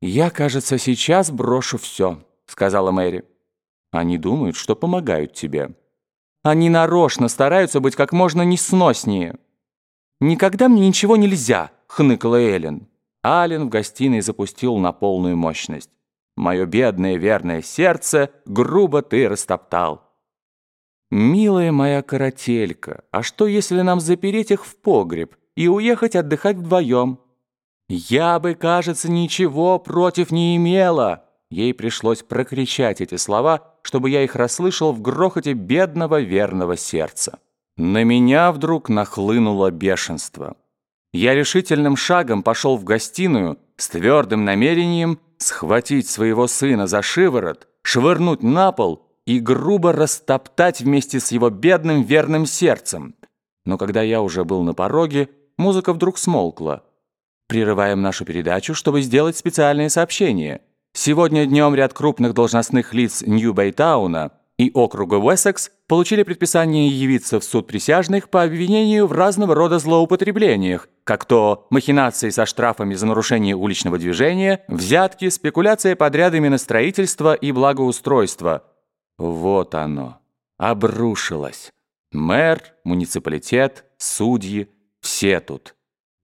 «Я, кажется, сейчас брошу все», — сказала Мэри. «Они думают, что помогают тебе. Они нарочно стараются быть как можно несноснее». «Никогда мне ничего нельзя», — хныкала Эллен. Ален в гостиной запустил на полную мощность. «Мое бедное верное сердце грубо ты растоптал». «Милая моя карателька, а что, если нам запереть их в погреб и уехать отдыхать вдвоем?» «Я бы, кажется, ничего против не имела!» Ей пришлось прокричать эти слова, чтобы я их расслышал в грохоте бедного верного сердца. На меня вдруг нахлынуло бешенство. Я решительным шагом пошел в гостиную с твердым намерением схватить своего сына за шиворот, швырнуть на пол и грубо растоптать вместе с его бедным верным сердцем. Но когда я уже был на пороге, музыка вдруг смолкла. Прерываем нашу передачу, чтобы сделать специальное сообщение. Сегодня днем ряд крупных должностных лиц Нью-Бэйтауна и округа Уэссекс получили предписание явиться в суд присяжных по обвинению в разного рода злоупотреблениях, как то махинации со штрафами за нарушение уличного движения, взятки, спекуляция подрядами на строительство и благоустройство. Вот оно. Обрушилось. Мэр, муниципалитет, судьи – все тут.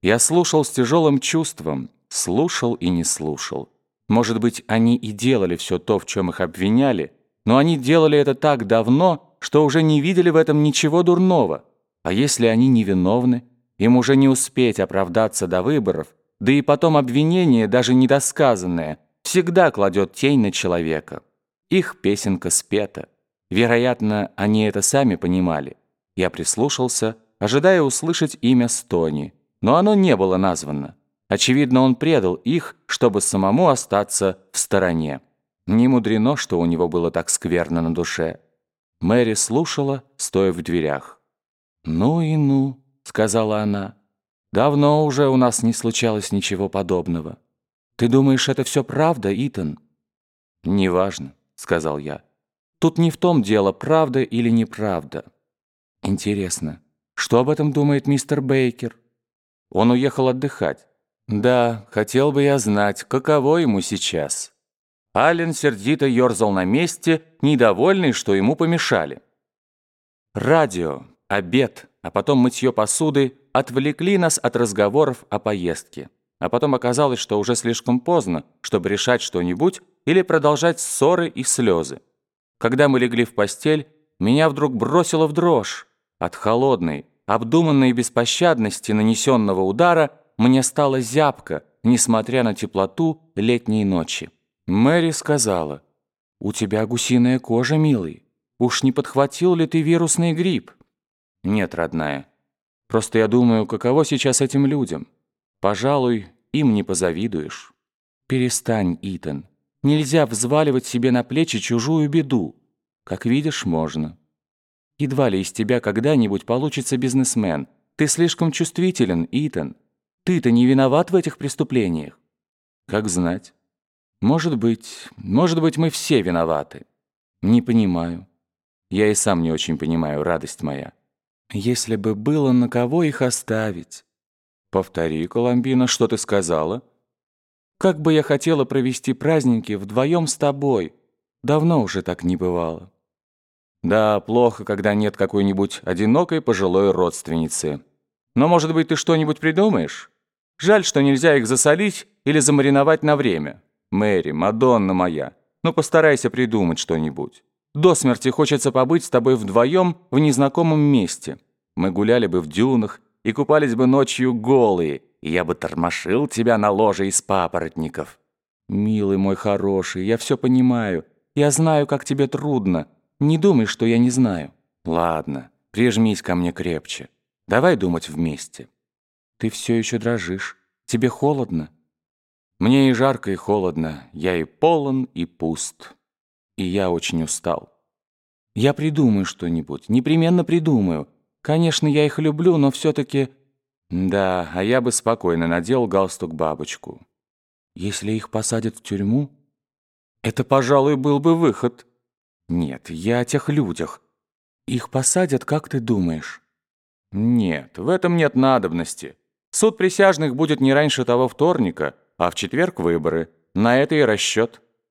Я слушал с тяжелым чувством, слушал и не слушал. Может быть, они и делали все то, в чем их обвиняли, но они делали это так давно, что уже не видели в этом ничего дурного. А если они невиновны, им уже не успеть оправдаться до выборов, да и потом обвинение, даже недосказанное, всегда кладет тень на человека. Их песенка спета. Вероятно, они это сами понимали. Я прислушался, ожидая услышать имя Стони но оно не было названо. Очевидно, он предал их, чтобы самому остаться в стороне. Не мудрено, что у него было так скверно на душе. Мэри слушала, стоя в дверях. «Ну и ну», — сказала она. «Давно уже у нас не случалось ничего подобного. Ты думаешь, это все правда, Итан?» «Неважно», — сказал я. «Тут не в том дело, правда или неправда. Интересно, что об этом думает мистер Бейкер?» Он уехал отдыхать. Да, хотел бы я знать, каково ему сейчас. Ален сердито ерзал на месте, недовольный, что ему помешали. Радио, обед, а потом мытье посуды отвлекли нас от разговоров о поездке. А потом оказалось, что уже слишком поздно, чтобы решать что-нибудь или продолжать ссоры и слезы. Когда мы легли в постель, меня вдруг бросило в дрожь от холодной, обдуманной беспощадности нанесенного удара мне стало зябко, несмотря на теплоту летней ночи. Мэри сказала, «У тебя гусиная кожа, милый. Уж не подхватил ли ты вирусный грипп?» «Нет, родная. Просто я думаю, каково сейчас этим людям. Пожалуй, им не позавидуешь». «Перестань, Итан. Нельзя взваливать себе на плечи чужую беду. Как видишь, можно». Едва ли из тебя когда-нибудь получится бизнесмен. Ты слишком чувствителен, Итан. Ты-то не виноват в этих преступлениях. Как знать. Может быть, может быть, мы все виноваты. Не понимаю. Я и сам не очень понимаю, радость моя. Если бы было на кого их оставить. Повтори, Коломбина, что ты сказала? Как бы я хотела провести праздники вдвоем с тобой. Давно уже так не бывало. Да, плохо, когда нет какой-нибудь одинокой пожилой родственницы. Но, может быть, ты что-нибудь придумаешь? Жаль, что нельзя их засолить или замариновать на время. Мэри, Мадонна моя, ну постарайся придумать что-нибудь. До смерти хочется побыть с тобой вдвоем в незнакомом месте. Мы гуляли бы в дюнах и купались бы ночью голые, и я бы тормошил тебя на ложе из папоротников. Милый мой хороший, я все понимаю. Я знаю, как тебе трудно. Не думай, что я не знаю. Ладно, прижмись ко мне крепче. Давай думать вместе. Ты все еще дрожишь. Тебе холодно? Мне и жарко, и холодно. Я и полон, и пуст. И я очень устал. Я придумаю что-нибудь. Непременно придумаю. Конечно, я их люблю, но все-таки... Да, а я бы спокойно надел галстук-бабочку. Если их посадят в тюрьму, это, пожалуй, был бы выход. «Нет, я о тех людях. Их посадят, как ты думаешь?» «Нет, в этом нет надобности. Суд присяжных будет не раньше того вторника, а в четверг выборы. На это и расчет.